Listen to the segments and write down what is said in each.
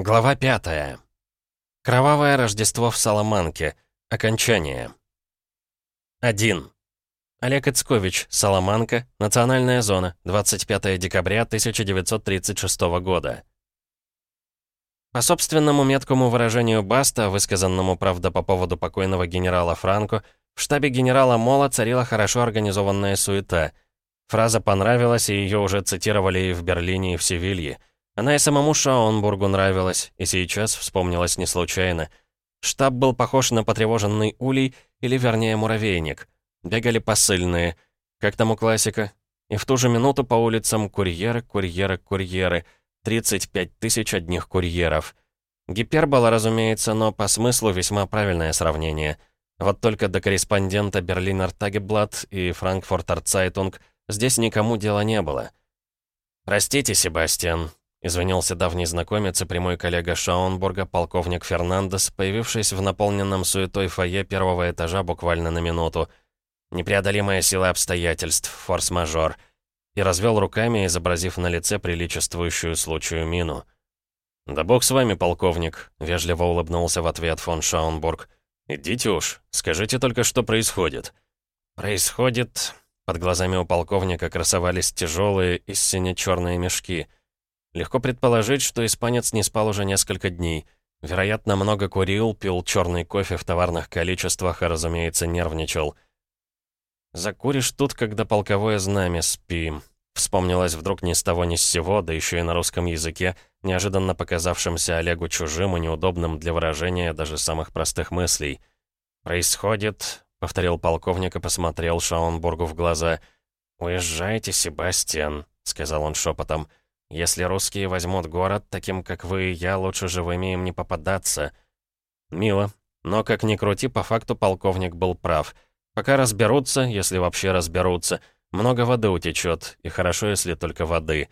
Глава 5. Кровавое Рождество в Соломанке. Окончание. 1. Олег Ицкович, Соломанка, Национальная зона, 25 декабря 1936 года. По собственному меткому выражению Баста, высказанному, правда, по поводу покойного генерала Франко, в штабе генерала Мола царила хорошо организованная суета. Фраза понравилась, и ее уже цитировали и в Берлине, и в Севилье. Она и самому Шаунбургу нравилась, и сейчас вспомнилась не случайно. Штаб был похож на потревоженный улей, или вернее муравейник. Бегали посыльные. Как там у классика? И в ту же минуту по улицам курьеры, курьеры, курьеры. 35 тысяч одних курьеров. Гипербола, разумеется, но по смыслу весьма правильное сравнение. Вот только до корреспондента Берлинер Тагеблат и Франкфуртер Цайтунг здесь никому дела не было. «Простите, Себастьян», Извинился давний знакомец и прямой коллега Шаунбурга, полковник Фернандес, появившись в наполненном суетой фойе первого этажа буквально на минуту. Непреодолимая сила обстоятельств, форс-мажор. И развел руками, изобразив на лице приличествующую случаю мину. «Да бог с вами, полковник», — вежливо улыбнулся в ответ фон Шаунбург. «Идите уж, скажите только, что происходит». «Происходит...» Под глазами у полковника красовались тяжелые и сине-черные мешки — Легко предположить, что испанец не спал уже несколько дней. Вероятно, много курил, пил черный кофе в товарных количествах и, разумеется, нервничал. «Закуришь тут, когда полковое знамя спим», Вспомнилось вдруг ни с того ни с сего, да еще и на русском языке, неожиданно показавшимся Олегу чужим и неудобным для выражения даже самых простых мыслей. «Происходит», — повторил полковник и посмотрел Шаунбургу в глаза. «Уезжайте, Себастьян», — сказал он шепотом. Если русские возьмут город, таким как вы и я, лучше живыми им не попадаться. Мило. Но, как ни крути, по факту полковник был прав. Пока разберутся, если вообще разберутся, много воды утечет, и хорошо, если только воды.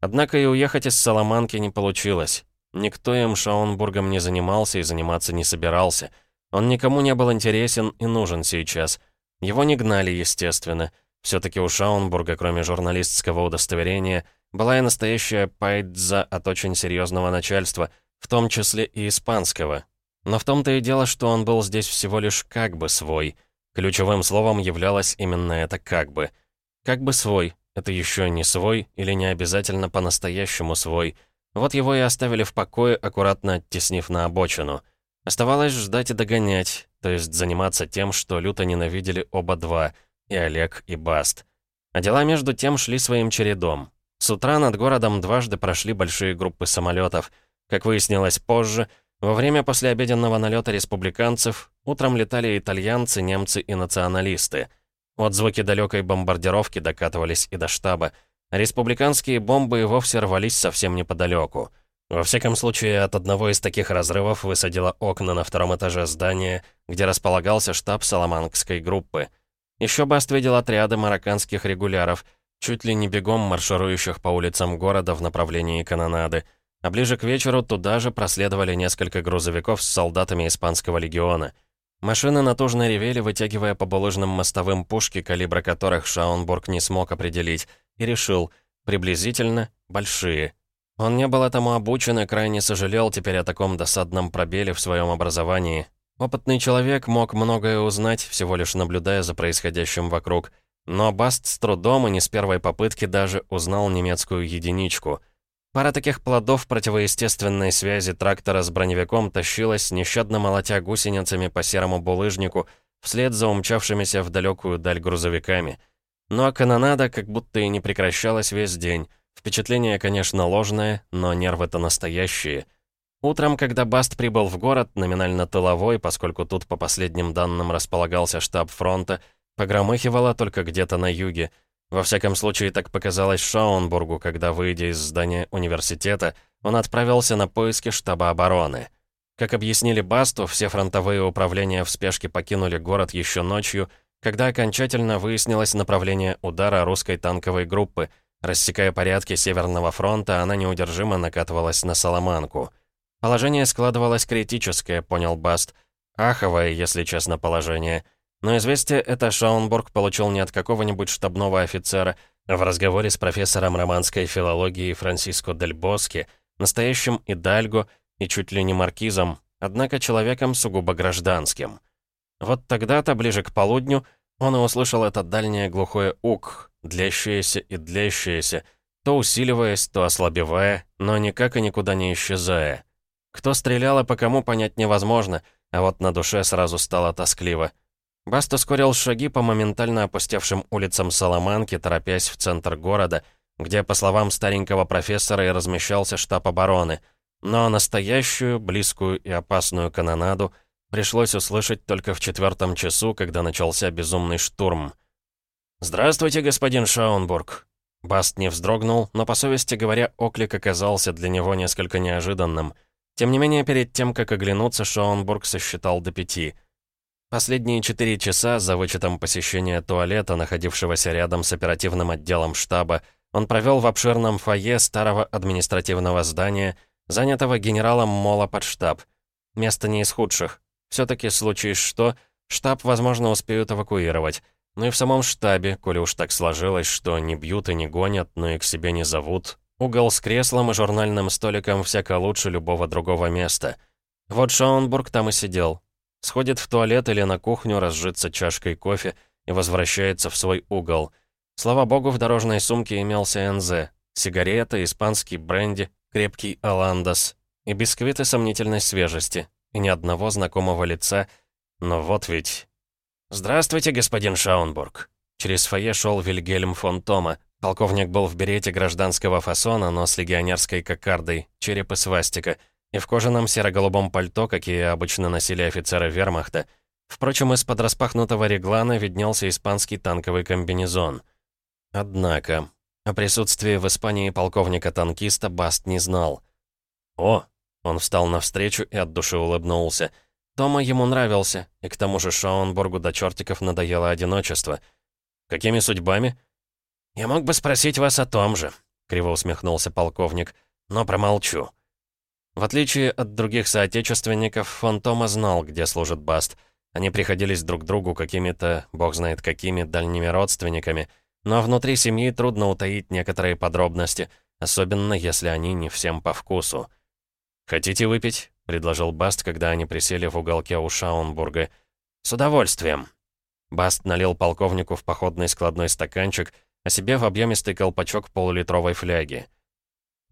Однако и уехать из Соломанки не получилось. Никто им Шаунбургом не занимался и заниматься не собирался. Он никому не был интересен и нужен сейчас. Его не гнали, естественно. все таки у Шаунбурга, кроме журналистского удостоверения, была и настоящая пайдза от очень серьезного начальства, в том числе и испанского. Но в том-то и дело, что он был здесь всего лишь как бы свой. Ключевым словом являлось именно это «как бы». Как бы свой, это еще не свой или не обязательно по-настоящему свой. Вот его и оставили в покое, аккуратно оттеснив на обочину. Оставалось ждать и догонять, то есть заниматься тем, что люто ненавидели оба два, и Олег, и Баст. А дела между тем шли своим чередом. С утра над городом дважды прошли большие группы самолетов. Как выяснилось позже, во время послеобеденного налета республиканцев утром летали итальянцы, немцы и националисты. Вот звуки далекой бомбардировки докатывались и до штаба. республиканские бомбы и вовсе рвались совсем неподалеку. Во всяком случае, от одного из таких разрывов высадило окна на втором этаже здания, где располагался штаб Соломанкской группы. Еще Баст видел отряды марокканских регуляров — чуть ли не бегом марширующих по улицам города в направлении канонады, а ближе к вечеру туда же проследовали несколько грузовиков с солдатами Испанского легиона. Машины натужно ревели, вытягивая по булыжным мостовым пушки, калибра которых Шаунбург не смог определить, и решил, приблизительно, большие. Он не был этому обучен и крайне сожалел теперь о таком досадном пробеле в своем образовании. Опытный человек мог многое узнать, всего лишь наблюдая за происходящим вокруг – но Баст с трудом и не с первой попытки даже узнал немецкую единичку. Пара таких плодов противоестественной связи трактора с броневиком тащилась, нещадно молотя гусеницами по серому булыжнику, вслед за умчавшимися в далекую даль грузовиками. Ну а канонада как будто и не прекращалась весь день. Впечатление, конечно, ложное, но нервы-то настоящие. Утром, когда Баст прибыл в город, номинально тыловой, поскольку тут, по последним данным, располагался штаб фронта, Погромыхивало только где-то на юге. Во всяком случае, так показалось Шаунбургу, когда, выйдя из здания университета, он отправился на поиски штаба обороны. Как объяснили Басту, все фронтовые управления в спешке покинули город еще ночью, когда окончательно выяснилось направление удара русской танковой группы. Рассекая порядки Северного фронта, она неудержимо накатывалась на Соломанку. Положение складывалось критическое, понял Баст. Аховое, если честно, положение — но известие это Шаунбург получил не от какого-нибудь штабного офицера, в разговоре с профессором романской филологии Франсиско Дель Боске, настоящим идальго и чуть ли не маркизом, однако человеком сугубо гражданским. Вот тогда-то, ближе к полудню, он и услышал это дальнее глухое «ук», длящееся и длящееся, то усиливаясь, то ослабевая, но никак и никуда не исчезая. Кто стрелял и по кому, понять невозможно, а вот на душе сразу стало тоскливо. Баст ускорил шаги по моментально опустевшим улицам Соломанки, торопясь в центр города, где, по словам старенького профессора, и размещался штаб обороны. Но настоящую, близкую и опасную канонаду пришлось услышать только в четвертом часу, когда начался безумный штурм. «Здравствуйте, господин Шаунбург!» Баст не вздрогнул, но, по совести говоря, оклик оказался для него несколько неожиданным. Тем не менее, перед тем, как оглянуться, Шаунбург сосчитал до пяти — Последние четыре часа, за вычетом посещения туалета, находившегося рядом с оперативным отделом штаба, он провел в обширном фойе старого административного здания, занятого генералом Мола под штаб. Место не из худших. Все-таки, случись что, штаб, возможно, успеют эвакуировать. Ну и в самом штабе, коли уж так сложилось, что не бьют и не гонят, но и к себе не зовут, угол с креслом и журнальным столиком всяко лучше любого другого места. Вот Шаунбург там и сидел, Сходит в туалет или на кухню, разжиться чашкой кофе и возвращается в свой угол. Слава богу, в дорожной сумке имелся НЗ. Сигарета, испанский бренди, крепкий Аландос и бисквиты сомнительной свежести. И ни одного знакомого лица. Но вот ведь... «Здравствуйте, господин Шаунбург». Через фойе шел Вильгельм фон Тома. Полковник был в берете гражданского фасона, но с легионерской кокардой, череп и свастика — и в кожаном серо-голубом пальто, какие обычно носили офицеры вермахта. Впрочем, из-под распахнутого реглана виднелся испанский танковый комбинезон. Однако, о присутствии в Испании полковника-танкиста Баст не знал. «О!» — он встал навстречу и от души улыбнулся. Тома ему нравился, и к тому же Шаунбургу до чертиков надоело одиночество. «Какими судьбами?» «Я мог бы спросить вас о том же», — криво усмехнулся полковник, — «но промолчу». В отличие от других соотечественников, фон Тома знал, где служит Баст. Они приходились друг другу какими-то, бог знает какими, дальними родственниками, но внутри семьи трудно утаить некоторые подробности, особенно если они не всем по вкусу. «Хотите выпить?» — предложил Баст, когда они присели в уголке у Шаунбурга. «С удовольствием». Баст налил полковнику в походный складной стаканчик, а себе в объемистый колпачок полулитровой фляги.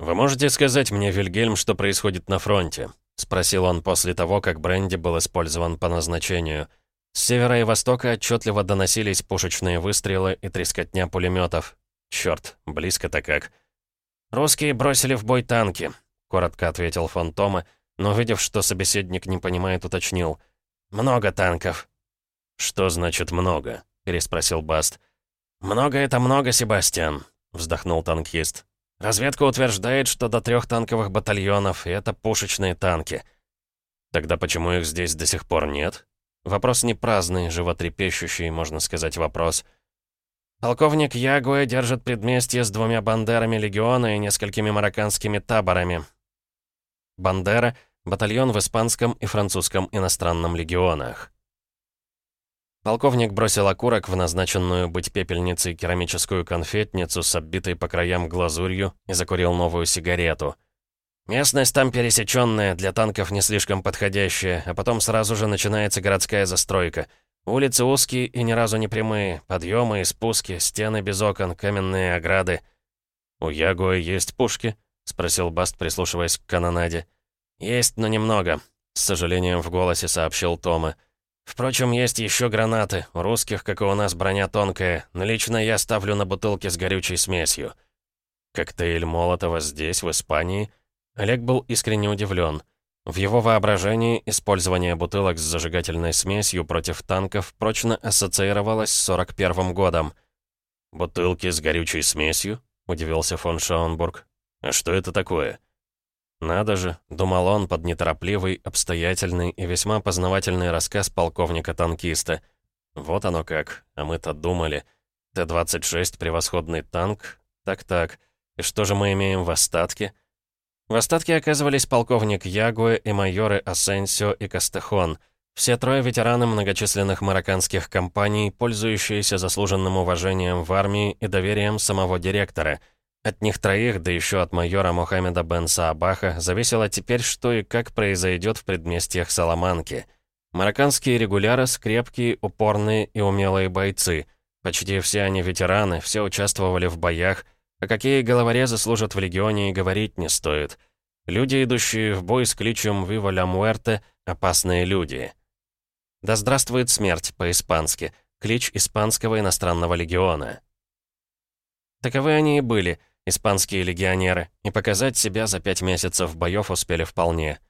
«Вы можете сказать мне, Вильгельм, что происходит на фронте?» — спросил он после того, как бренди был использован по назначению. С севера и востока отчетливо доносились пушечные выстрелы и трескотня пулеметов. Черт, близко-то как. «Русские бросили в бой танки», — коротко ответил фон Тома, но, увидев, что собеседник не понимает, уточнил. «Много танков». «Что значит «много»?» — переспросил Баст. «Много — это много, Себастьян», — вздохнул танкист. Разведка утверждает, что до трех танковых батальонов, и это пушечные танки. Тогда почему их здесь до сих пор нет? Вопрос не праздный, животрепещущий, можно сказать, вопрос. Полковник Ягуэ держит предместье с двумя бандерами легиона и несколькими марокканскими таборами. Бандера — батальон в испанском и французском иностранном легионах. Полковник бросил окурок в назначенную быть пепельницей керамическую конфетницу с оббитой по краям глазурью и закурил новую сигарету. «Местность там пересеченная, для танков не слишком подходящая, а потом сразу же начинается городская застройка. Улицы узкие и ни разу не прямые, подъемы и спуски, стены без окон, каменные ограды». «У Ягуа есть пушки?» — спросил Баст, прислушиваясь к канонаде. «Есть, но немного», — с сожалением в голосе сообщил Тома. Впрочем, есть еще гранаты. У русских, как и у нас, броня тонкая. Но лично я ставлю на бутылки с горючей смесью. Коктейль Молотова здесь, в Испании? Олег был искренне удивлен. В его воображении использование бутылок с зажигательной смесью против танков прочно ассоциировалось с 41 годом. «Бутылки с горючей смесью?» — удивился фон Шаунбург. «А что это такое?» Надо же, думал он под неторопливый, обстоятельный и весьма познавательный рассказ полковника-танкиста. Вот оно как, а мы-то думали. Т-26 — превосходный танк. Так-так, и что же мы имеем в остатке? В остатке оказывались полковник Ягуэ и майоры Асенсио и Кастехон. Все трое ветераны многочисленных марокканских компаний, пользующиеся заслуженным уважением в армии и доверием самого директора — От них троих, да еще от майора Мухаммеда бен Саабаха, зависело теперь, что и как произойдет в предместьях Саламанки. Марокканские регуляры — скрепкие, упорные и умелые бойцы. Почти все они ветераны, все участвовали в боях, а какие головорезы служат в легионе и говорить не стоит. Люди, идущие в бой с кличем «Вива ля Муэрте» — опасные люди. «Да здравствует смерть» по-испански, клич испанского иностранного легиона. Таковы они и были — испанские легионеры, и показать себя за пять месяцев боев успели вполне.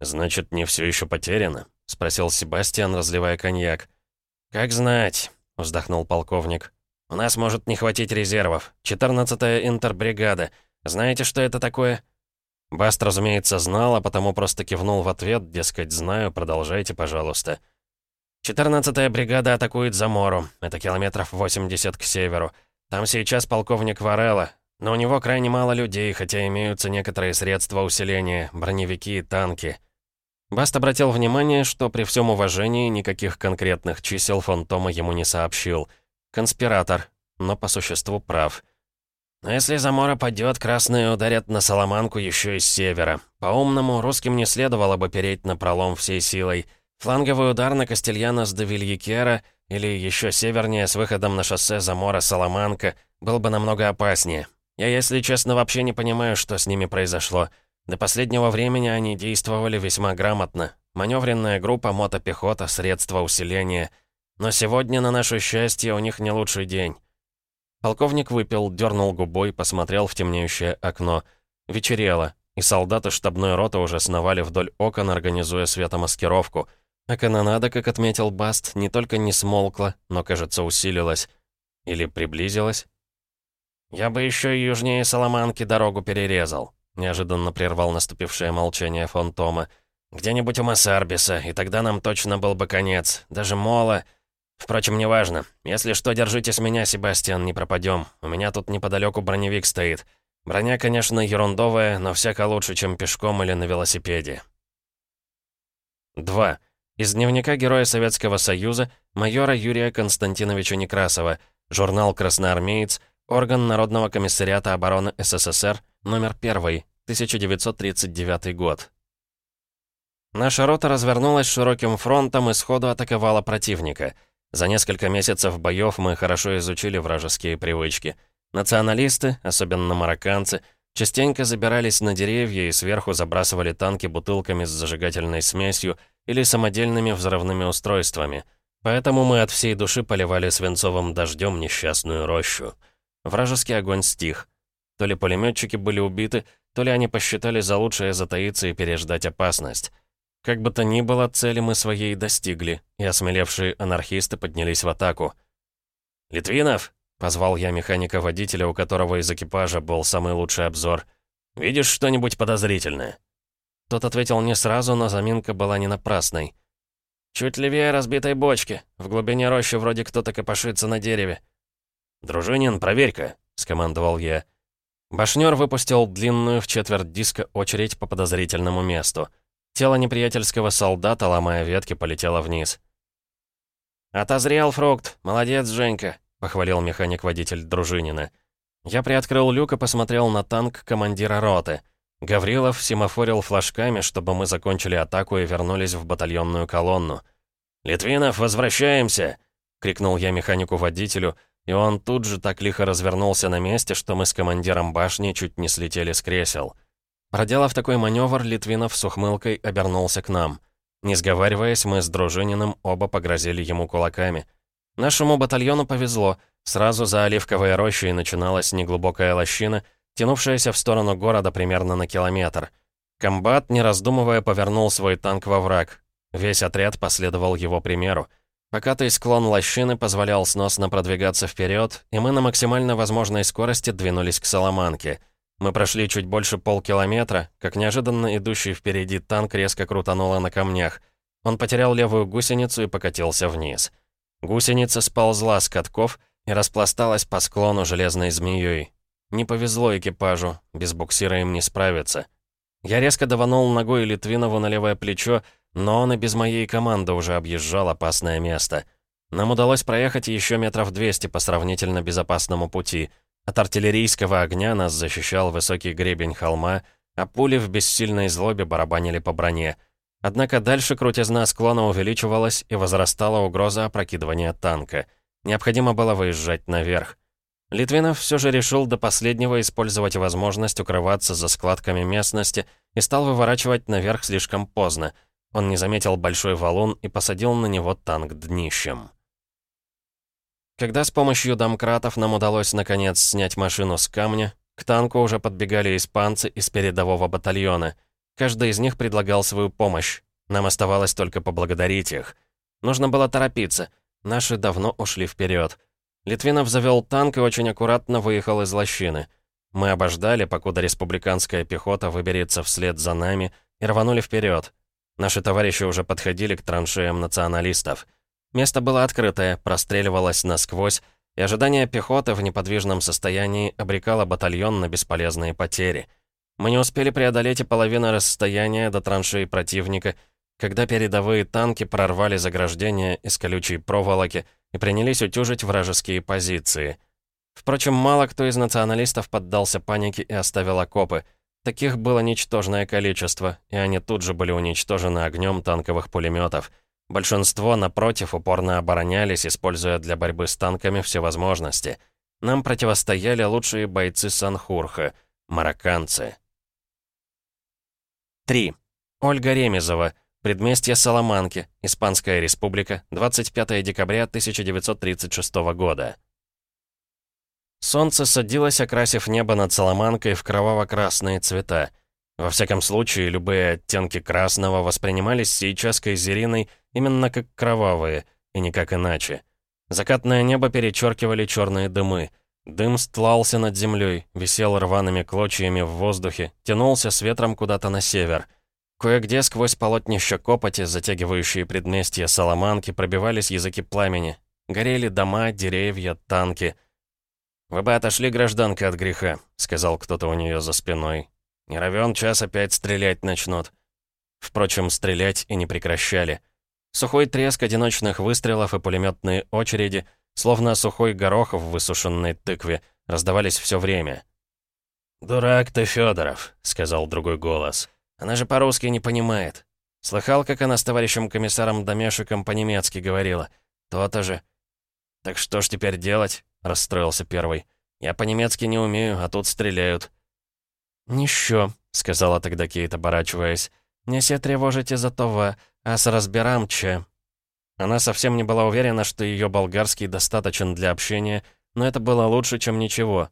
«Значит, не все еще потеряно?» — спросил Себастьян, разливая коньяк. «Как знать», — вздохнул полковник. «У нас может не хватить резервов. 14-я интербригада. Знаете, что это такое?» Баст, разумеется, знал, а потому просто кивнул в ответ, дескать, знаю, продолжайте, пожалуйста. 14-я бригада атакует Замору. Это километров 80 к северу. Там сейчас полковник Варелла, но у него крайне мало людей, хотя имеются некоторые средства усиления, броневики и танки. Баст обратил внимание, что при всем уважении никаких конкретных чисел Фантома ему не сообщил. Конспиратор, но по существу прав. Но если Замора падет, красные ударят на Соломанку еще и с севера. По-умному, русским не следовало бы переть на пролом всей силой. Фланговый удар на Кастельяна с Девильякера или еще севернее с выходом на шоссе Замора-Соломанка был бы намного опаснее. Я, если честно, вообще не понимаю, что с ними произошло. До последнего времени они действовали весьма грамотно. Маневренная группа, мотопехота, средства усиления. Но сегодня, на наше счастье, у них не лучший день. Полковник выпил, дернул губой, посмотрел в темнеющее окно. Вечерело, и солдаты штабной роты уже сновали вдоль окон, организуя светомаскировку. А канонада, как отметил Баст, не только не смолкла, но, кажется, усилилась. Или приблизилась. «Я бы еще и южнее Соломанки дорогу перерезал», — неожиданно прервал наступившее молчание фон Тома. «Где-нибудь у Массарбиса, и тогда нам точно был бы конец. Даже Мола...» «Впрочем, неважно. Если что, держитесь меня, Себастьян, не пропадем. У меня тут неподалеку броневик стоит. Броня, конечно, ерундовая, но всяко лучше, чем пешком или на велосипеде». 2. Из дневника Героя Советского Союза майора Юрия Константиновича Некрасова, журнал «Красноармеец», Орган Народного комиссариата обороны СССР, номер 1, 1939 год. Наша рота развернулась широким фронтом и сходу атаковала противника. За несколько месяцев боев мы хорошо изучили вражеские привычки. Националисты, особенно марокканцы, частенько забирались на деревья и сверху забрасывали танки бутылками с зажигательной смесью или самодельными взрывными устройствами. Поэтому мы от всей души поливали свинцовым дождем несчастную рощу. Вражеский огонь стих. То ли пулеметчики были убиты, то ли они посчитали за лучшее затаиться и переждать опасность. Как бы то ни было, цели мы своей достигли, и осмелевшие анархисты поднялись в атаку. «Литвинов!» — позвал я механика-водителя, у которого из экипажа был самый лучший обзор. «Видишь что-нибудь подозрительное?» Тот ответил не сразу, но заминка была не напрасной. «Чуть левее разбитой бочки. В глубине рощи вроде кто-то копошится на дереве. «Дружинин, проверь-ка», — скомандовал я. Башнёр выпустил длинную в четверть диска очередь по подозрительному месту. Тело неприятельского солдата, ломая ветки, полетело вниз. «Отозрел фрукт! Молодец, Женька!» — похвалил механик-водитель Дружинина. Я приоткрыл люк и посмотрел на танк командира роты. Гаврилов семафорил флажками, чтобы мы закончили атаку и вернулись в батальонную колонну. «Литвинов, возвращаемся!» — крикнул я механику-водителю — и он тут же так лихо развернулся на месте, что мы с командиром башни чуть не слетели с кресел. Проделав такой маневр, Литвинов с ухмылкой обернулся к нам. Не сговариваясь, мы с Дружининым оба погрозили ему кулаками. Нашему батальону повезло. Сразу за Оливковой рощей начиналась неглубокая лощина, тянувшаяся в сторону города примерно на километр. Комбат, не раздумывая, повернул свой танк во враг. Весь отряд последовал его примеру. Покатый склон лощины позволял сносно продвигаться вперед, и мы на максимально возможной скорости двинулись к Соломанке. Мы прошли чуть больше полкилометра, как неожиданно идущий впереди танк резко крутануло на камнях. Он потерял левую гусеницу и покатился вниз. Гусеница сползла с катков и распласталась по склону железной змеей. Не повезло экипажу, без буксира им не справиться. Я резко даванул ногой Литвинову на левое плечо, но он и без моей команды уже объезжал опасное место. Нам удалось проехать еще метров 200 по сравнительно безопасному пути. От артиллерийского огня нас защищал высокий гребень холма, а пули в бессильной злобе барабанили по броне. Однако дальше крутизна склона увеличивалась и возрастала угроза опрокидывания танка. Необходимо было выезжать наверх. Литвинов все же решил до последнего использовать возможность укрываться за складками местности и стал выворачивать наверх слишком поздно. Он не заметил большой валун и посадил на него танк днищем. Когда с помощью домкратов нам удалось наконец снять машину с камня, к танку уже подбегали испанцы из передового батальона. Каждый из них предлагал свою помощь. Нам оставалось только поблагодарить их. Нужно было торопиться. Наши давно ушли вперед. Литвинов завел танк и очень аккуратно выехал из лощины. Мы обождали, покуда республиканская пехота выберется вслед за нами, и рванули вперед. Наши товарищи уже подходили к траншеям националистов. Место было открытое, простреливалось насквозь, и ожидание пехоты в неподвижном состоянии обрекало батальон на бесполезные потери. Мы не успели преодолеть и половину расстояния до траншеи противника, когда передовые танки прорвали заграждение из колючей проволоки и принялись утюжить вражеские позиции. Впрочем, мало кто из националистов поддался панике и оставил окопы. Таких было ничтожное количество, и они тут же были уничтожены огнем танковых пулеметов — Большинство, напротив, упорно оборонялись, используя для борьбы с танками все возможности. Нам противостояли лучшие бойцы Санхурха, марокканцы. 3. Ольга Ремезова. Предместье Соломанки. Испанская республика. 25 декабря 1936 года. Солнце садилось, окрасив небо над Соломанкой в кроваво-красные цвета. Во всяком случае, любые оттенки красного воспринимались сейчас Кайзериной именно как кровавые, и никак иначе. Закатное небо перечеркивали черные дымы. Дым стлался над землей, висел рваными клочьями в воздухе, тянулся с ветром куда-то на север. Кое-где сквозь полотнища копоти, затягивающие предместья Соломанки, пробивались языки пламени. Горели дома, деревья, танки. «Вы бы отошли, гражданка, от греха», — сказал кто-то у нее за спиной. Не равен час опять стрелять начнут. Впрочем, стрелять и не прекращали. Сухой треск одиночных выстрелов и пулеметные очереди, словно сухой горох в высушенной тыкве, раздавались все время. «Дурак ты, Федоров, сказал другой голос. «Она же по-русски не понимает. Слыхал, как она с товарищем комиссаром Домешиком по-немецки говорила? То-то же». «Так что ж теперь делать?» — расстроился первый. «Я по-немецки не умею, а тут стреляют». «Ніщо», — сказала тогда Кейт, оборачиваясь. «Не се тревожите за това, а с разберам че». Она совсем не была уверена, что ее болгарский достаточен для общения, но это было лучше, чем ничего.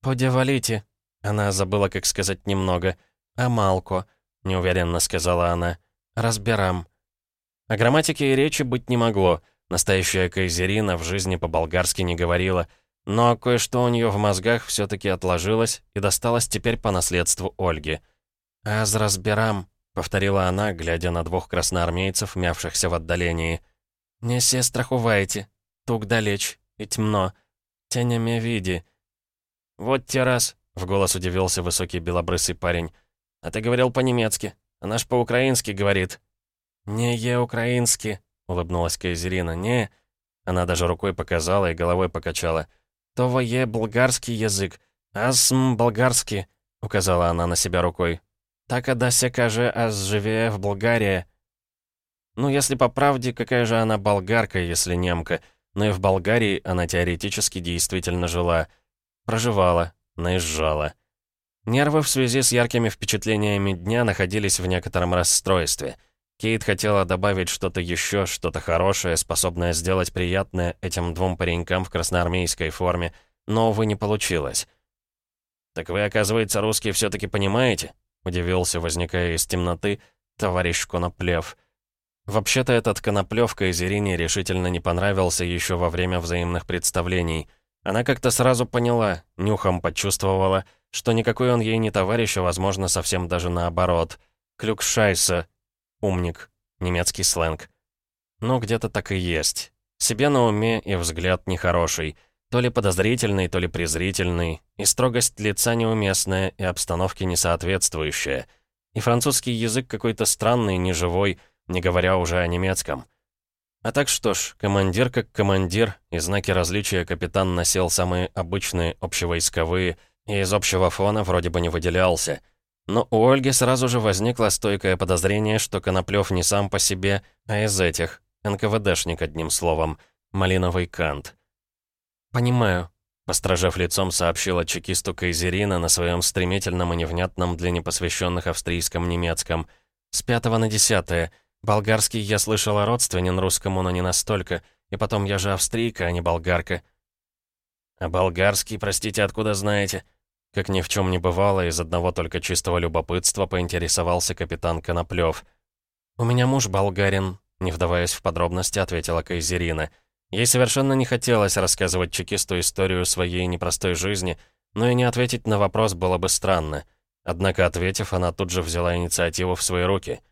«Подевалите», — она забыла, как сказать немного. «А малко», — неуверенно сказала она. «Разберам». О грамматике и речи быть не могло. Настоящая Кайзерина в жизни по-болгарски не говорила — но кое-что у нее в мозгах все-таки отложилось и досталось теперь по наследству Ольги. «Аз разберам», — повторила она, глядя на двух красноармейцев, мявшихся в отдалении. «Не се страхувайте. Тук далеч. И темно. Тенями види». «Вот те раз», — в голос удивился высокий белобрысый парень. «А ты говорил по-немецки. Она ж по-украински говорит». «Не е украински», — улыбнулась Кайзерина. «Не». Она даже рукой показала и головой покачала. «Това е болгарский язык. Асм болгарский», — указала она на себя рукой. «Так адася каже, аз живее в Болгарии». Ну, если по правде, какая же она болгарка, если немка? Но и в Болгарии она теоретически действительно жила. Проживала, наезжала. Нервы в связи с яркими впечатлениями дня находились в некотором расстройстве — Кейт хотела добавить что-то еще, что-то хорошее, способное сделать приятное этим двум паренькам в красноармейской форме, но, увы, не получилось. «Так вы, оказывается, русские все-таки понимаете?» — удивился, возникая из темноты, товарищ Коноплев. Вообще-то этот Коноплев Кайзерине решительно не понравился еще во время взаимных представлений. Она как-то сразу поняла, нюхом почувствовала, что никакой он ей не товарищ, а, возможно, совсем даже наоборот. Клюкшайса, Умник. Немецкий сленг. Ну, где-то так и есть. Себе на уме и взгляд нехороший. То ли подозрительный, то ли презрительный. И строгость лица неуместная, и обстановке несоответствующая. И французский язык какой-то странный, неживой, не говоря уже о немецком. А так что ж, командир как командир, и знаки различия капитан носил самые обычные общевойсковые, и из общего фона вроде бы не выделялся. Но у Ольги сразу же возникло стойкое подозрение, что Коноплёв не сам по себе, а из этих, НКВДшник одним словом, малиновый кант. «Понимаю», — постражав лицом, сообщила чекисту Кайзерина на своем стремительном и невнятном для непосвященных австрийском немецком. «С пятого на десятое. Болгарский я слышала родственен русскому, но не настолько. И потом, я же австрийка, а не болгарка. А болгарский, простите, откуда знаете? Как ни в чем не бывало, из одного только чистого любопытства поинтересовался капитан Коноплев. «У меня муж болгарин», — не вдаваясь в подробности, ответила Кайзерина. Ей совершенно не хотелось рассказывать чекисту историю своей непростой жизни, но и не ответить на вопрос было бы странно. Однако, ответив, она тут же взяла инициативу в свои руки —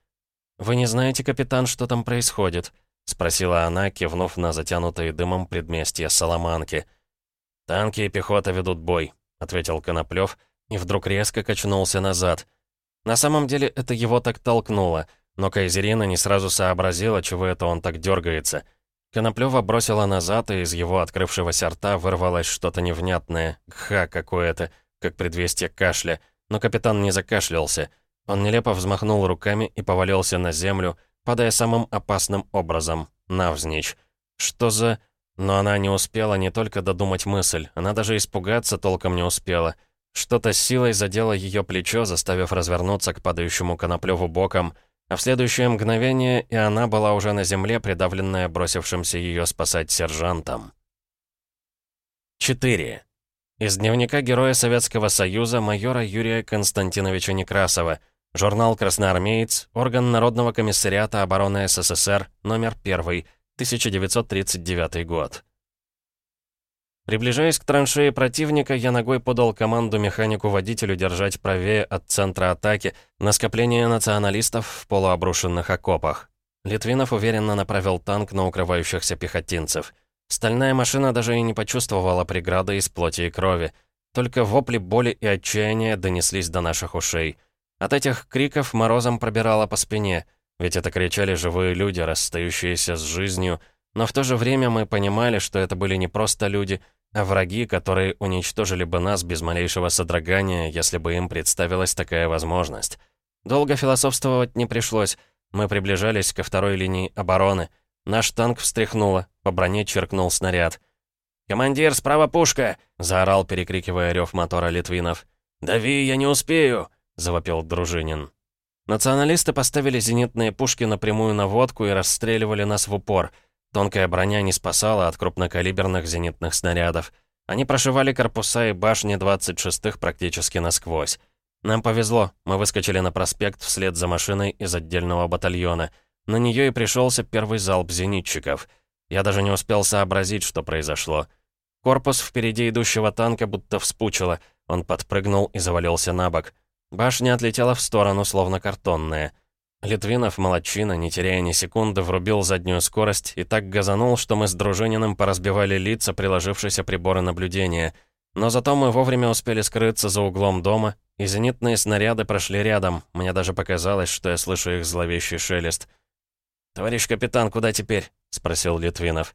«Вы не знаете, капитан, что там происходит?» — спросила она, кивнув на затянутые дымом предместья Соломанки. «Танки и пехота ведут бой», — ответил Коноплёв, и вдруг резко качнулся назад. На самом деле это его так толкнуло, но Кайзерина не сразу сообразила, чего это он так дергается. Коноплёва бросила назад, и из его открывшегося рта вырвалось что-то невнятное, гха какое-то, как предвестие кашля, но капитан не закашлялся — он нелепо взмахнул руками и повалился на землю, падая самым опасным образом, навзничь. Что за... Но она не успела не только додумать мысль, она даже испугаться толком не успела. Что-то силой задело ее плечо, заставив развернуться к падающему коноплеву боком, а в следующее мгновение и она была уже на земле, придавленная бросившимся ее спасать сержантом. 4. Из дневника Героя Советского Союза майора Юрия Константиновича Некрасова – Журнал «Красноармеец», орган Народного комиссариата обороны СССР, номер 1, 1939 год. Приближаясь к траншее противника, я ногой подал команду механику-водителю держать правее от центра атаки на скопление националистов в полуобрушенных окопах. Литвинов уверенно направил танк на укрывающихся пехотинцев. Стальная машина даже и не почувствовала преграды из плоти и крови. Только вопли боли и отчаяния донеслись до наших ушей — от этих криков морозом пробирало по спине, ведь это кричали живые люди, расстающиеся с жизнью, но в то же время мы понимали, что это были не просто люди, а враги, которые уничтожили бы нас без малейшего содрогания, если бы им представилась такая возможность. Долго философствовать не пришлось. Мы приближались ко второй линии обороны. Наш танк встряхнуло, по броне черкнул снаряд. «Командир, справа пушка!» — заорал, перекрикивая рев мотора Литвинов. «Дави, я не успею!» завопил Дружинин. Националисты поставили зенитные пушки на прямую наводку и расстреливали нас в упор. Тонкая броня не спасала от крупнокалиберных зенитных снарядов. Они прошивали корпуса и башни 26-х практически насквозь. Нам повезло, мы выскочили на проспект вслед за машиной из отдельного батальона. На нее и пришелся первый залп зенитчиков. Я даже не успел сообразить, что произошло. Корпус впереди идущего танка будто вспучило. Он подпрыгнул и завалился на бок. Башня отлетела в сторону, словно картонная. Литвинов, молодчина, не теряя ни секунды, врубил заднюю скорость и так газанул, что мы с Дружининым поразбивали лица, приложившиеся приборы наблюдения. Но зато мы вовремя успели скрыться за углом дома, и зенитные снаряды прошли рядом. Мне даже показалось, что я слышу их зловещий шелест. «Товарищ капитан, куда теперь?» — спросил Литвинов.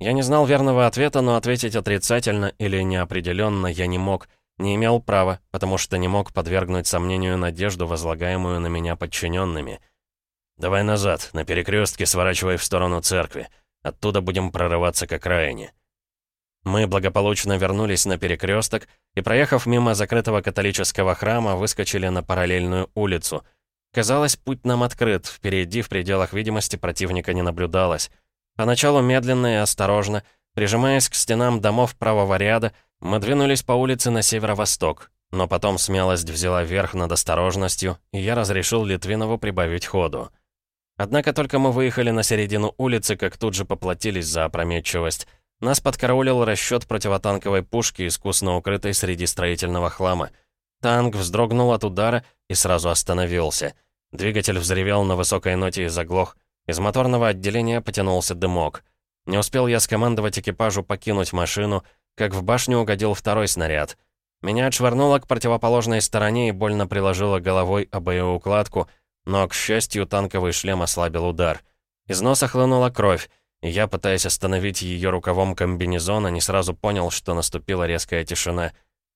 Я не знал верного ответа, но ответить отрицательно или неопределенно я не мог — не имел права, потому что не мог подвергнуть сомнению надежду, возлагаемую на меня подчиненными. «Давай назад, на перекрестке сворачивай в сторону церкви. Оттуда будем прорываться к окраине». Мы благополучно вернулись на перекресток и, проехав мимо закрытого католического храма, выскочили на параллельную улицу. Казалось, путь нам открыт, впереди в пределах видимости противника не наблюдалось. Поначалу медленно и осторожно, прижимаясь к стенам домов правого ряда, мы двинулись по улице на северо-восток, но потом смелость взяла верх над осторожностью, и я разрешил Литвинову прибавить ходу. Однако только мы выехали на середину улицы, как тут же поплатились за опрометчивость. Нас подкараулил расчет противотанковой пушки, искусно укрытой среди строительного хлама. Танк вздрогнул от удара и сразу остановился. Двигатель взревел на высокой ноте и заглох. Из моторного отделения потянулся дымок. Не успел я скомандовать экипажу покинуть машину, как в башню угодил второй снаряд. Меня отшвырнуло к противоположной стороне и больно приложило головой о боеукладку, но, к счастью, танковый шлем ослабил удар. Из носа хлынула кровь, и я, пытаясь остановить ее рукавом комбинезона, не сразу понял, что наступила резкая тишина.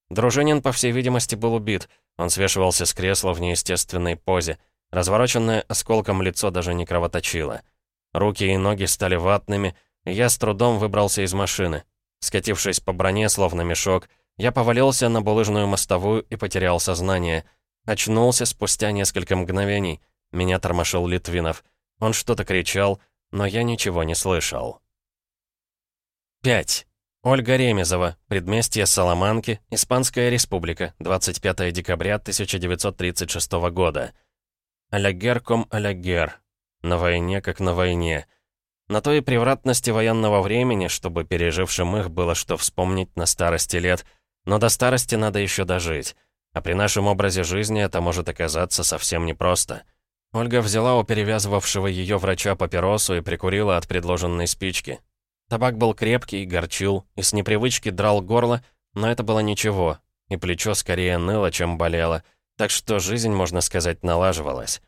Дружинин, по всей видимости, был убит. Он свешивался с кресла в неестественной позе. Развороченное осколком лицо даже не кровоточило. Руки и ноги стали ватными, я с трудом выбрался из машины. Скатившись по броне, словно мешок, я повалился на булыжную мостовую и потерял сознание. Очнулся спустя несколько мгновений. Меня тормошил Литвинов. Он что-то кричал, но я ничего не слышал. 5. Ольга Ремезова, предместье Соломанки, Испанская республика, 25 декабря 1936 года. Алягер ком алягер. На войне, как на войне. На той превратности военного времени, чтобы пережившим их было что вспомнить на старости лет, но до старости надо еще дожить. А при нашем образе жизни это может оказаться совсем непросто. Ольга взяла у перевязывавшего ее врача папиросу и прикурила от предложенной спички. Табак был крепкий, горчил, и с непривычки драл горло, но это было ничего, и плечо скорее ныло, чем болело, так что жизнь, можно сказать, налаживалась.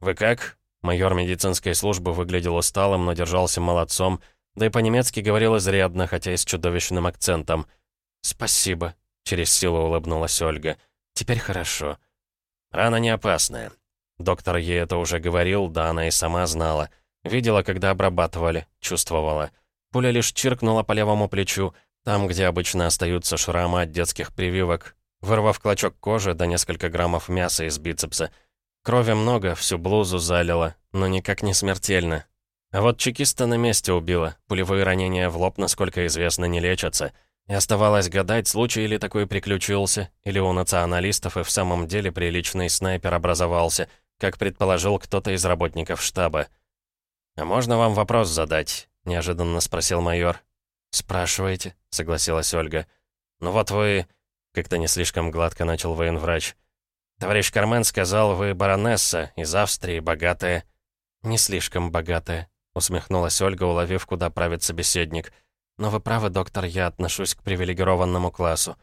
«Вы как?» Майор медицинской службы выглядел усталым, но держался молодцом, да и по-немецки говорил изрядно, хотя и с чудовищным акцентом. «Спасибо», — через силу улыбнулась Ольга. «Теперь хорошо». «Рана не опасная». Доктор ей это уже говорил, да она и сама знала. Видела, когда обрабатывали, чувствовала. Пуля лишь чиркнула по левому плечу, там, где обычно остаются шрамы от детских прививок, вырвав клочок кожи до несколько граммов мяса из бицепса — Крови много, всю блузу залило, но никак не смертельно. А вот чекиста на месте убило. Пулевые ранения в лоб, насколько известно, не лечатся. И оставалось гадать, случай ли такой приключился, или у националистов и в самом деле приличный снайпер образовался, как предположил кто-то из работников штаба. «А можно вам вопрос задать?» — неожиданно спросил майор. «Спрашивайте», — согласилась Ольга. «Ну вот вы...» — как-то не слишком гладко начал военврач. «Товарищ Кармен сказал, вы баронесса, из Австрии, богатая». «Не слишком богатая», — усмехнулась Ольга, уловив, куда правит собеседник. «Но вы правы, доктор, я отношусь к привилегированному классу».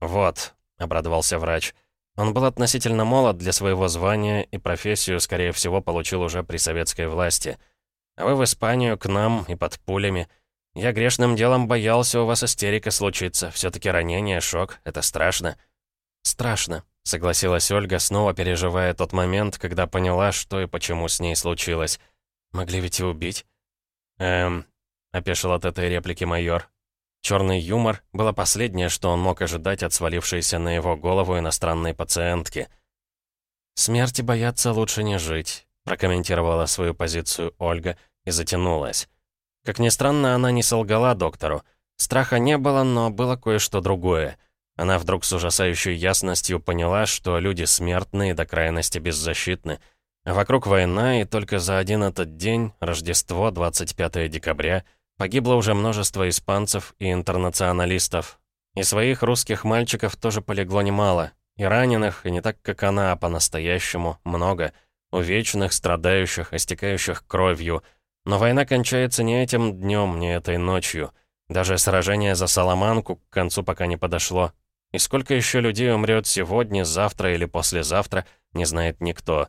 «Вот», — обрадовался врач. Он был относительно молод для своего звания и профессию, скорее всего, получил уже при советской власти. А вы в Испанию, к нам и под пулями. Я грешным делом боялся у вас истерика случиться. все таки ранение, шок — это страшно». «Страшно», Согласилась Ольга, снова переживая тот момент, когда поняла, что и почему с ней случилось. «Могли ведь и убить?» «Эм...» — опешил от этой реплики майор. Черный юмор было последнее, что он мог ожидать от свалившейся на его голову иностранной пациентки. «Смерти бояться лучше не жить», — прокомментировала свою позицию Ольга и затянулась. Как ни странно, она не солгала доктору. Страха не было, но было кое-что другое — она вдруг с ужасающей ясностью поняла, что люди смертные до крайности беззащитны. Вокруг война, и только за один этот день, Рождество, 25 декабря, погибло уже множество испанцев и интернационалистов. И своих русских мальчиков тоже полегло немало. И раненых, и не так, как она, а по-настоящему, много. Увечных, страдающих, истекающих кровью. Но война кончается не этим днем, не этой ночью. Даже сражение за Соломанку к концу пока не подошло. И сколько еще людей умрет сегодня, завтра или послезавтра, не знает никто.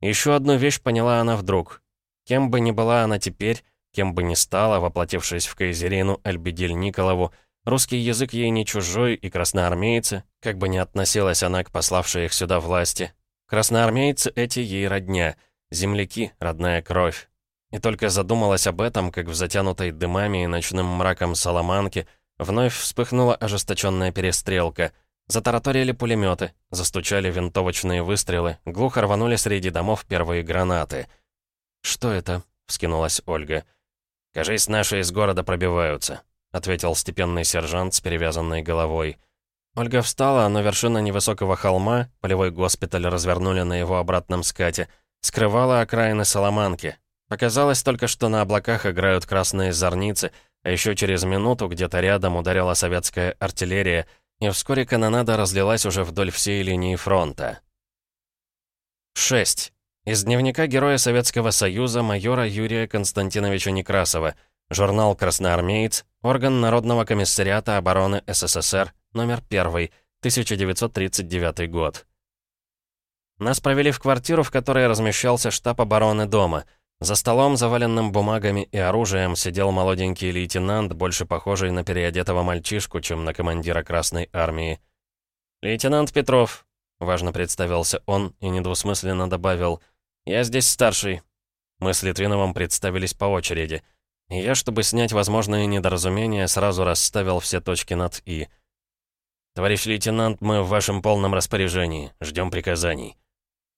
Еще одну вещь поняла она вдруг. Кем бы ни была она теперь, кем бы ни стала, воплотившись в Кайзерину Альбедиль Николову, русский язык ей не чужой, и красноармейцы, как бы ни относилась она к пославшей их сюда власти, красноармейцы эти ей родня, земляки, родная кровь. И только задумалась об этом, как в затянутой дымами и ночным мраком Соломанке — Вновь вспыхнула ожесточенная перестрелка. Затараторили пулеметы, застучали винтовочные выстрелы, глухо рванули среди домов первые гранаты. «Что это?» — вскинулась Ольга. «Кажись, наши из города пробиваются», — ответил степенный сержант с перевязанной головой. Ольга встала, но вершина невысокого холма, полевой госпиталь развернули на его обратном скате, скрывала окраины Соломанки. Показалось только, что на облаках играют красные зорницы — а еще через минуту где-то рядом ударила советская артиллерия, и вскоре канонада разлилась уже вдоль всей линии фронта. 6. Из дневника Героя Советского Союза майора Юрия Константиновича Некрасова. Журнал «Красноармеец», орган Народного комиссариата обороны СССР, номер 1, 1939 год. Нас провели в квартиру, в которой размещался штаб обороны дома — За столом, заваленным бумагами и оружием, сидел молоденький лейтенант, больше похожий на переодетого мальчишку, чем на командира Красной Армии. «Лейтенант Петров», — важно представился он и недвусмысленно добавил, «я здесь старший». Мы с Литвиновым представились по очереди. И я, чтобы снять возможные недоразумения, сразу расставил все точки над «и». «Товарищ лейтенант, мы в вашем полном распоряжении. Ждем приказаний».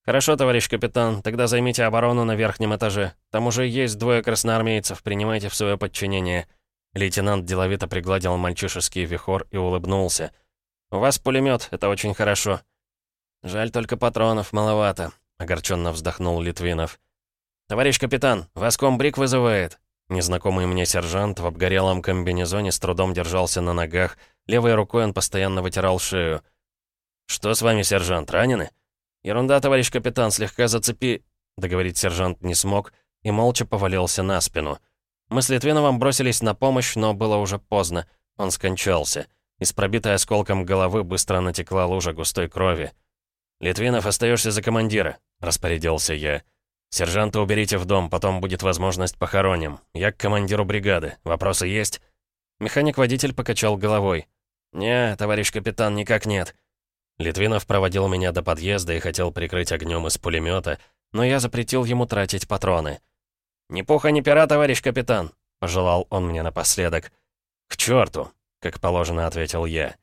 «Хорошо, товарищ капитан, тогда займите оборону на верхнем этаже. Там уже есть двое красноармейцев, принимайте в свое подчинение». Лейтенант деловито пригладил мальчишеский вихор и улыбнулся. «У вас пулемет, это очень хорошо». «Жаль, только патронов маловато», — огорченно вздохнул Литвинов. «Товарищ капитан, вас комбриг вызывает». Незнакомый мне сержант в обгорелом комбинезоне с трудом держался на ногах, левой рукой он постоянно вытирал шею. «Что с вами, сержант, ранены?» «Ерунда, товарищ капитан, слегка зацепи...» Договорить сержант не смог и молча повалился на спину. Мы с Литвиновым бросились на помощь, но было уже поздно. Он скончался. Из пробитой осколком головы быстро натекла лужа густой крови. «Литвинов, остаешься за командира», — распорядился я. «Сержанта уберите в дом, потом будет возможность похороним. Я к командиру бригады. Вопросы есть?» Механик-водитель покачал головой. «Не, товарищ капитан, никак нет. Литвинов проводил меня до подъезда и хотел прикрыть огнем из пулемета, но я запретил ему тратить патроны. «Ни пуха, ни пера, товарищ капитан!» — пожелал он мне напоследок. «К черту!» — как положено ответил я.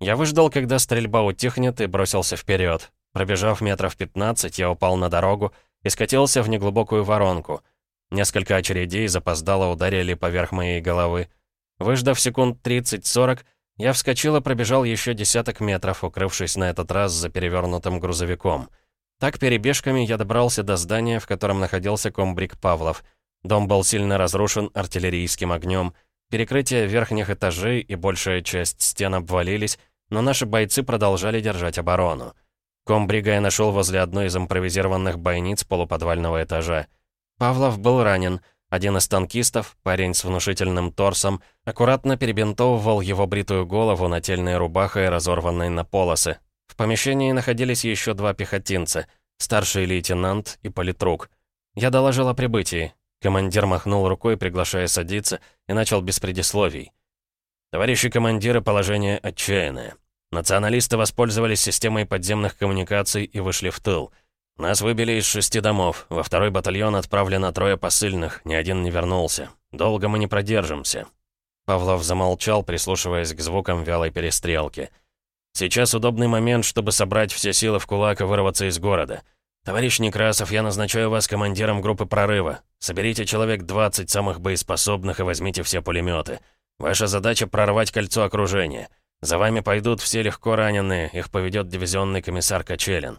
Я выждал, когда стрельба утихнет, и бросился вперед. Пробежав метров 15, я упал на дорогу и скатился в неглубокую воронку. Несколько очередей запоздало ударили поверх моей головы. Выждав секунд 30-40, я вскочил и пробежал еще десяток метров, укрывшись на этот раз за перевернутым грузовиком. Так перебежками я добрался до здания, в котором находился комбриг Павлов. Дом был сильно разрушен артиллерийским огнем. Перекрытие верхних этажей и большая часть стен обвалились, но наши бойцы продолжали держать оборону. Комбрига я нашел возле одной из импровизированных бойниц полуподвального этажа. Павлов был ранен — один из танкистов, парень с внушительным торсом, аккуратно перебинтовывал его бритую голову нательной рубахой, разорванной на полосы. В помещении находились еще два пехотинца, старший лейтенант и политрук. Я доложил о прибытии. Командир махнул рукой, приглашая садиться, и начал без предисловий. «Товарищи командиры, положение отчаянное. Националисты воспользовались системой подземных коммуникаций и вышли в тыл». «Нас выбили из шести домов. Во второй батальон отправлено трое посыльных, ни один не вернулся. Долго мы не продержимся». Павлов замолчал, прислушиваясь к звукам вялой перестрелки. «Сейчас удобный момент, чтобы собрать все силы в кулак и вырваться из города. Товарищ Некрасов, я назначаю вас командиром группы прорыва. Соберите человек 20 самых боеспособных и возьмите все пулеметы. Ваша задача — прорвать кольцо окружения. За вами пойдут все легко раненые, их поведет дивизионный комиссар Качелин».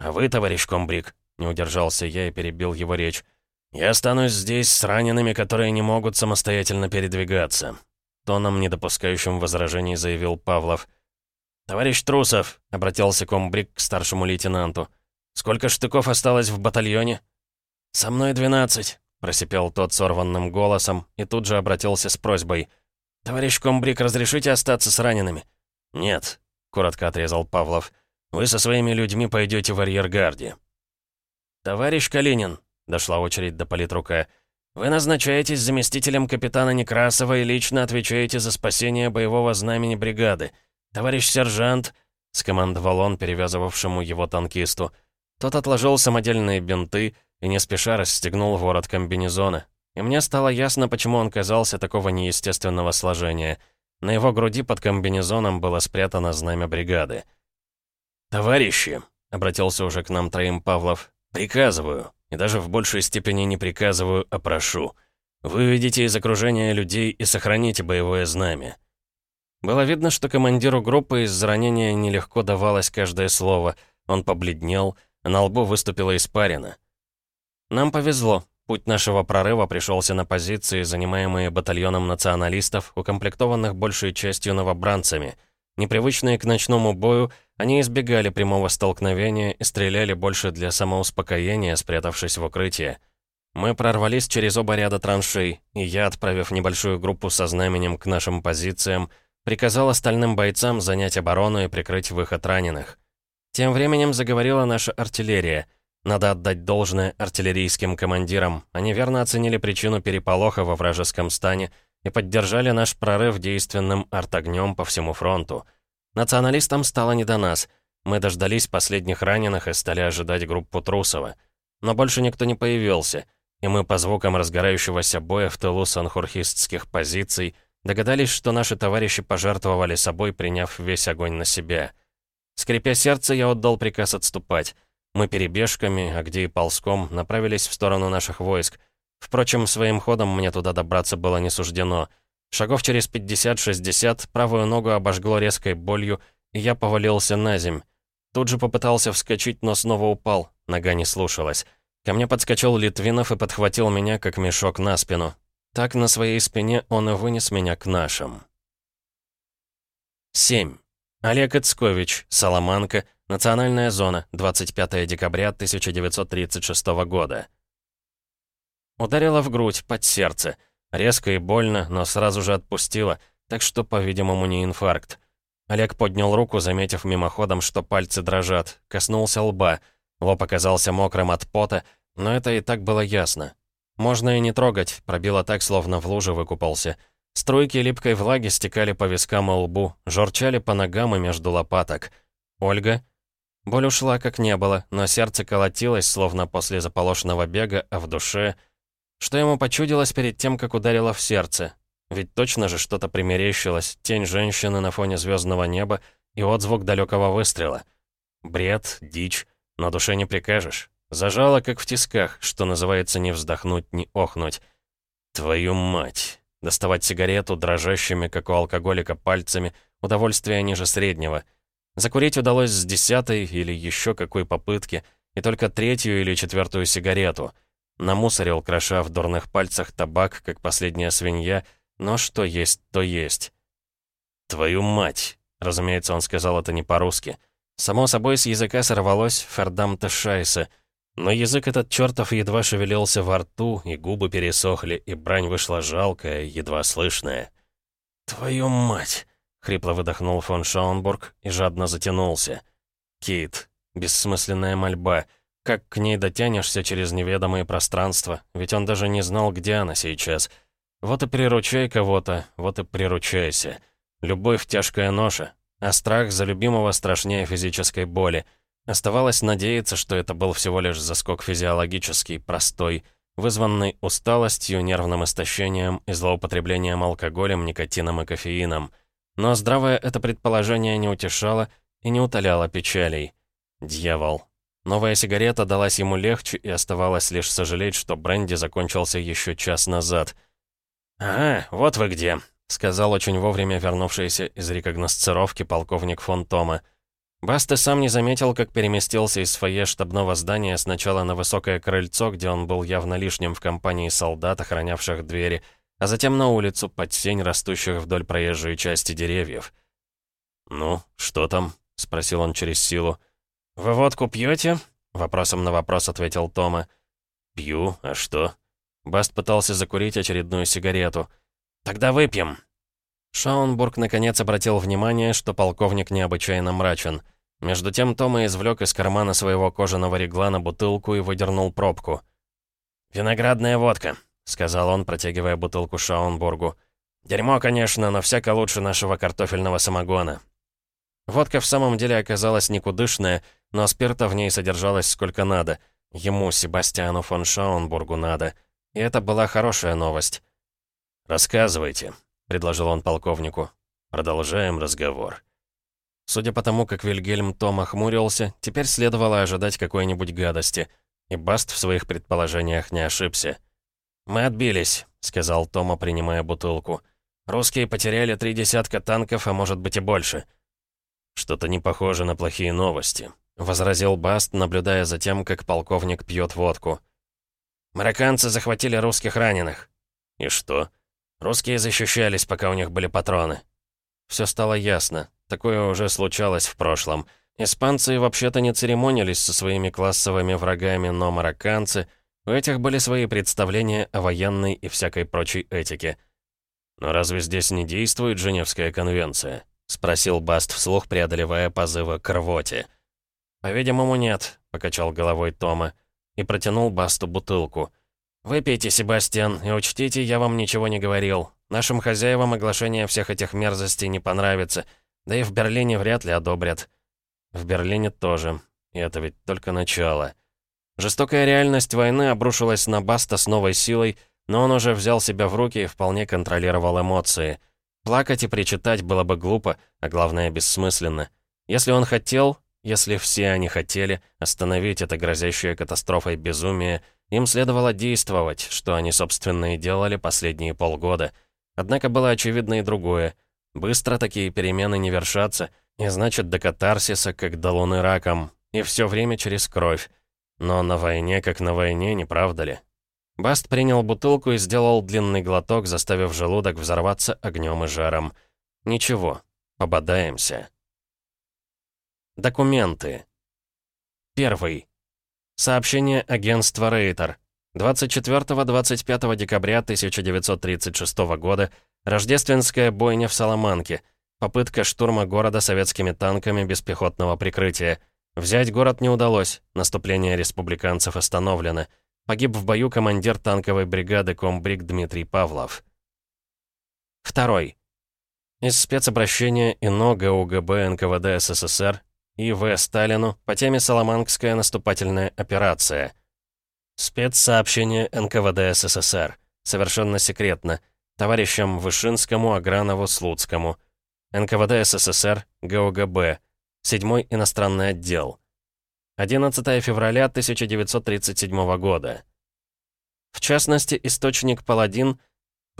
«А вы, товарищ комбриг?» — не удержался я и перебил его речь. «Я останусь здесь с ранеными, которые не могут самостоятельно передвигаться», — тоном, не допускающим возражений, заявил Павлов. «Товарищ Трусов», — обратился комбриг к старшему лейтенанту, «сколько штыков осталось в батальоне?» «Со мной двенадцать», — просипел тот сорванным голосом и тут же обратился с просьбой. «Товарищ комбриг, разрешите остаться с ранеными?» «Нет», — коротко отрезал Павлов. Вы со своими людьми пойдете в арьергарде». «Товарищ Калинин», — дошла очередь до политрука, «вы назначаетесь заместителем капитана Некрасова и лично отвечаете за спасение боевого знамени бригады. Товарищ сержант», — скомандовал он перевязывавшему его танкисту, тот отложил самодельные бинты и не спеша расстегнул ворот комбинезона. И мне стало ясно, почему он казался такого неестественного сложения. На его груди под комбинезоном было спрятано знамя бригады. «Товарищи», — обратился уже к нам троим Павлов, — «приказываю, и даже в большей степени не приказываю, а прошу. Выведите из окружения людей и сохраните боевое знамя». Было видно, что командиру группы из-за ранения нелегко давалось каждое слово. Он побледнел, на лбу выступила испарина. Нам повезло. Путь нашего прорыва пришелся на позиции, занимаемые батальоном националистов, укомплектованных большей частью новобранцами — Непривычные к ночному бою, они избегали прямого столкновения и стреляли больше для самоуспокоения, спрятавшись в укрытие. Мы прорвались через оба ряда траншей, и я, отправив небольшую группу со знаменем к нашим позициям, приказал остальным бойцам занять оборону и прикрыть выход раненых. Тем временем заговорила наша артиллерия. Надо отдать должное артиллерийским командирам. Они верно оценили причину переполоха во вражеском стане и поддержали наш прорыв действенным артогнем по всему фронту. Националистам стало не до нас. Мы дождались последних раненых и стали ожидать группу Трусова. Но больше никто не появился, и мы по звукам разгорающегося боя в тылу санхурхистских позиций догадались, что наши товарищи пожертвовали собой, приняв весь огонь на себя. Скрипя сердце, я отдал приказ отступать. Мы перебежками, а где и ползком, направились в сторону наших войск. Впрочем, своим ходом мне туда добраться было не суждено. Шагов через 50-60 правую ногу обожгло резкой болью, и я повалился на земь. Тут же попытался вскочить, но снова упал, нога не слушалась. Ко мне подскочил Литвинов и подхватил меня, как мешок на спину. Так на своей спине он и вынес меня к нашим. 7. Олег Ицкович, Соломанка, Национальная зона, 25 декабря 1936 года. Ударила в грудь, под сердце. Резко и больно, но сразу же отпустила, так что, по-видимому, не инфаркт. Олег поднял руку, заметив мимоходом, что пальцы дрожат, коснулся лба. Лоб оказался мокрым от пота, но это и так было ясно. Можно и не трогать, пробило так, словно в луже выкупался. Струйки липкой влаги стекали по вискам и лбу, жорчали по ногам и между лопаток. Ольга Боль ушла как не было, но сердце колотилось, словно после заполошенного бега, а в душе... Что ему почудилось перед тем, как ударило в сердце? Ведь точно же что-то примерещилось, тень женщины на фоне звездного неба и отзвук далекого выстрела. Бред, дичь, но душе не прикажешь. Зажало, как в тисках, что называется не вздохнуть, не охнуть. Твою мать! Доставать сигарету дрожащими, как у алкоголика, пальцами, удовольствие ниже среднего — Закурить удалось с десятой или еще какой попытки, и только третью или четвертую сигарету. Намусорил, кроша в дурных пальцах табак, как последняя свинья, но что есть, то есть. «Твою мать!» Разумеется, он сказал это не по-русски. Само собой, с языка сорвалось «фердам-то шайсе», но язык этот чертов едва шевелился во рту, и губы пересохли, и брань вышла жалкая, едва слышная. «Твою мать!» — хрипло выдохнул фон Шаунбург и жадно затянулся. «Кит. Бессмысленная мольба. Как к ней дотянешься через неведомые пространства? Ведь он даже не знал, где она сейчас. Вот и приручай кого-то, вот и приручайся. Любовь — тяжкая ноша, а страх за любимого страшнее физической боли. Оставалось надеяться, что это был всего лишь заскок физиологический, простой, вызванный усталостью, нервным истощением и злоупотреблением алкоголем, никотином и кофеином. Но здравое это предположение не утешало и не утоляло печалей. Дьявол. Новая сигарета далась ему легче, и оставалось лишь сожалеть, что бренди закончился еще час назад. «Ага, вот вы где», — сказал очень вовремя вернувшийся из рекогносцировки полковник фон Тома. Баст и сам не заметил, как переместился из фойе штабного здания сначала на высокое крыльцо, где он был явно лишним в компании солдат, охранявших двери, — а затем на улицу, под сень растущих вдоль проезжей части деревьев. «Ну, что там?» — спросил он через силу. «Вы водку пьете?» — вопросом на вопрос ответил Тома. «Пью, а что?» Баст пытался закурить очередную сигарету. «Тогда выпьем». Шаунбург наконец обратил внимание, что полковник необычайно мрачен. Между тем Тома извлек из кармана своего кожаного реглана бутылку и выдернул пробку. «Виноградная водка», сказал он, протягивая бутылку Шаунбургу. «Дерьмо, конечно, но всяко лучше нашего картофельного самогона». Водка в самом деле оказалась никудышная, но спирта в ней содержалось сколько надо. Ему, Себастьяну фон Шаунбургу, надо. И это была хорошая новость. «Рассказывайте», — предложил он полковнику. «Продолжаем разговор». Судя по тому, как Вильгельм Тома хмурился, теперь следовало ожидать какой-нибудь гадости. И Баст в своих предположениях не ошибся. «Мы отбились», — сказал Тома, принимая бутылку. «Русские потеряли три десятка танков, а может быть и больше». «Что-то не похоже на плохие новости», — возразил Баст, наблюдая за тем, как полковник пьет водку. «Марокканцы захватили русских раненых». «И что?» «Русские защищались, пока у них были патроны». Все стало ясно. Такое уже случалось в прошлом. Испанцы вообще-то не церемонились со своими классовыми врагами, но марокканцы — у этих были свои представления о военной и всякой прочей этике. «Но разве здесь не действует Женевская конвенция?» — спросил Баст вслух, преодолевая позывы к рвоте. «По-видимому, нет. — покачал головой Тома и протянул Басту бутылку. «Выпейте, Себастьян, и учтите, я вам ничего не говорил. Нашим хозяевам оглашение всех этих мерзостей не понравится, да и в Берлине вряд ли одобрят». «В Берлине тоже. И это ведь только начало». Жестокая реальность войны обрушилась на Баста с новой силой, но он уже взял себя в руки и вполне контролировал эмоции. Плакать и причитать было бы глупо, а главное, бессмысленно. Если он хотел, если все они хотели остановить это грозящее катастрофой безумие, им следовало действовать, что они, собственно, и делали последние полгода. Однако было очевидно и другое. Быстро такие перемены не вершатся, и значит, до катарсиса, как до луны раком, и все время через кровь. Но на войне, как на войне, не правда ли? Баст принял бутылку и сделал длинный глоток, заставив желудок взорваться огнем и жаром. Ничего, пободаемся. Документы. Первый. Сообщение агентства Рейтер. 24-25 декабря 1936 года. Рождественская бойня в Соломанке. Попытка штурма города советскими танками без пехотного прикрытия. Взять город не удалось. Наступление республиканцев остановлено. Погиб в бою командир танковой бригады комбриг Дмитрий Павлов. Второй. Из спецобращения ИНО ГУГБ НКВД СССР и В. Сталину по теме «Соломанская наступательная операция». Спецсообщение НКВД СССР. Совершенно секретно. Товарищам Вышинскому, Агранову, Слуцкому. НКВД СССР, ГОГБ. Седьмой иностранный отдел. 11 февраля 1937 года. В частности, источник «Паладин»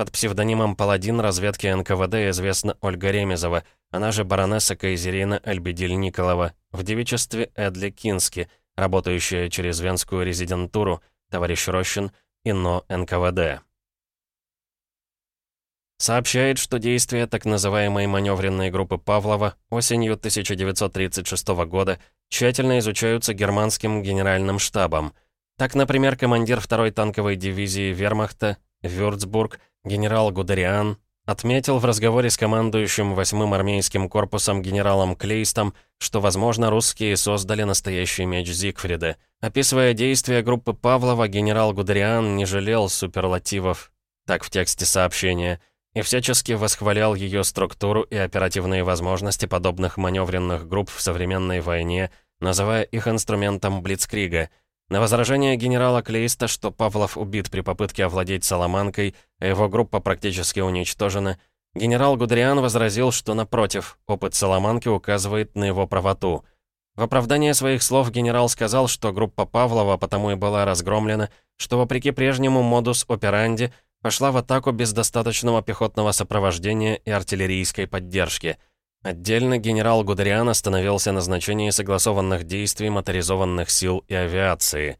под псевдонимом «Паладин» разведки НКВД известна Ольга Ремезова – она же баронесса Кайзерина Альбедиль Николова, в девичестве Эдли Кински, работающая через Венскую резидентуру, товарищ Рощин, ИНО НКВД. Сообщает, что действия так называемой маневренной группы Павлова осенью 1936 года тщательно изучаются германским генеральным штабом. Так, например, командир 2-й танковой дивизии Вермахта, Вюрцбург, генерал Гудериан, Отметил в разговоре с командующим 8-м армейским корпусом генералом Клейстом, что, возможно, русские создали настоящий меч Зигфрида. Описывая действия группы Павлова, генерал Гудериан не жалел суперлативов, так в тексте сообщения, и всячески восхвалял ее структуру и оперативные возможности подобных маневренных групп в современной войне, называя их инструментом Блицкрига — на возражение генерала Клейста, что Павлов убит при попытке овладеть Соломанкой, а его группа практически уничтожена, генерал Гудериан возразил, что, напротив, опыт Соломанки указывает на его правоту. В оправдание своих слов генерал сказал, что группа Павлова потому и была разгромлена, что, вопреки прежнему модус операнди, пошла в атаку без достаточного пехотного сопровождения и артиллерийской поддержки – Отдельно генерал Гудериан остановился на значении согласованных действий моторизованных сил и авиации.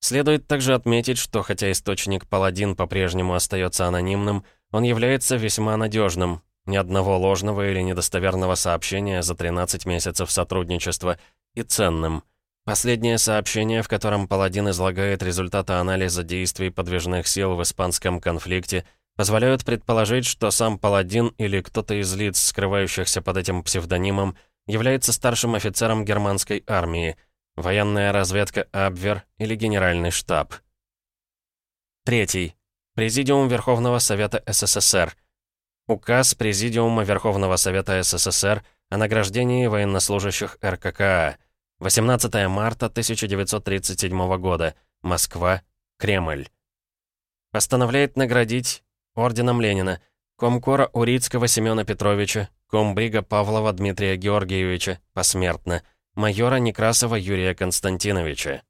Следует также отметить, что хотя источник «Паладин» по-прежнему остается анонимным, он является весьма надежным. Ни одного ложного или недостоверного сообщения за 13 месяцев сотрудничества и ценным. Последнее сообщение, в котором «Паладин» излагает результаты анализа действий подвижных сил в испанском конфликте – позволяют предположить, что сам Паладин или кто-то из лиц, скрывающихся под этим псевдонимом, является старшим офицером германской армии, военная разведка Абвер или генеральный штаб. Третий. Президиум Верховного Совета СССР. Указ Президиума Верховного Совета СССР о награждении военнослужащих РККА. 18 марта 1937 года. Москва. Кремль. Постановляет наградить Орденом Ленина, Комкора Урицкого Семена Петровича, Комбрига Павлова Дмитрия Георгиевича, посмертно, майора Некрасова Юрия Константиновича.